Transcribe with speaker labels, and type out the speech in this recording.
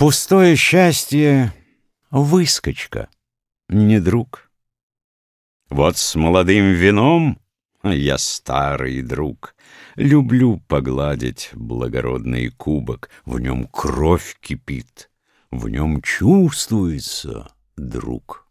Speaker 1: Пустое счастье — выскочка, не друг. Вот с молодым вином я старый друг. Люблю погладить благородный кубок, В нем кровь кипит, в нем чувствуется друг.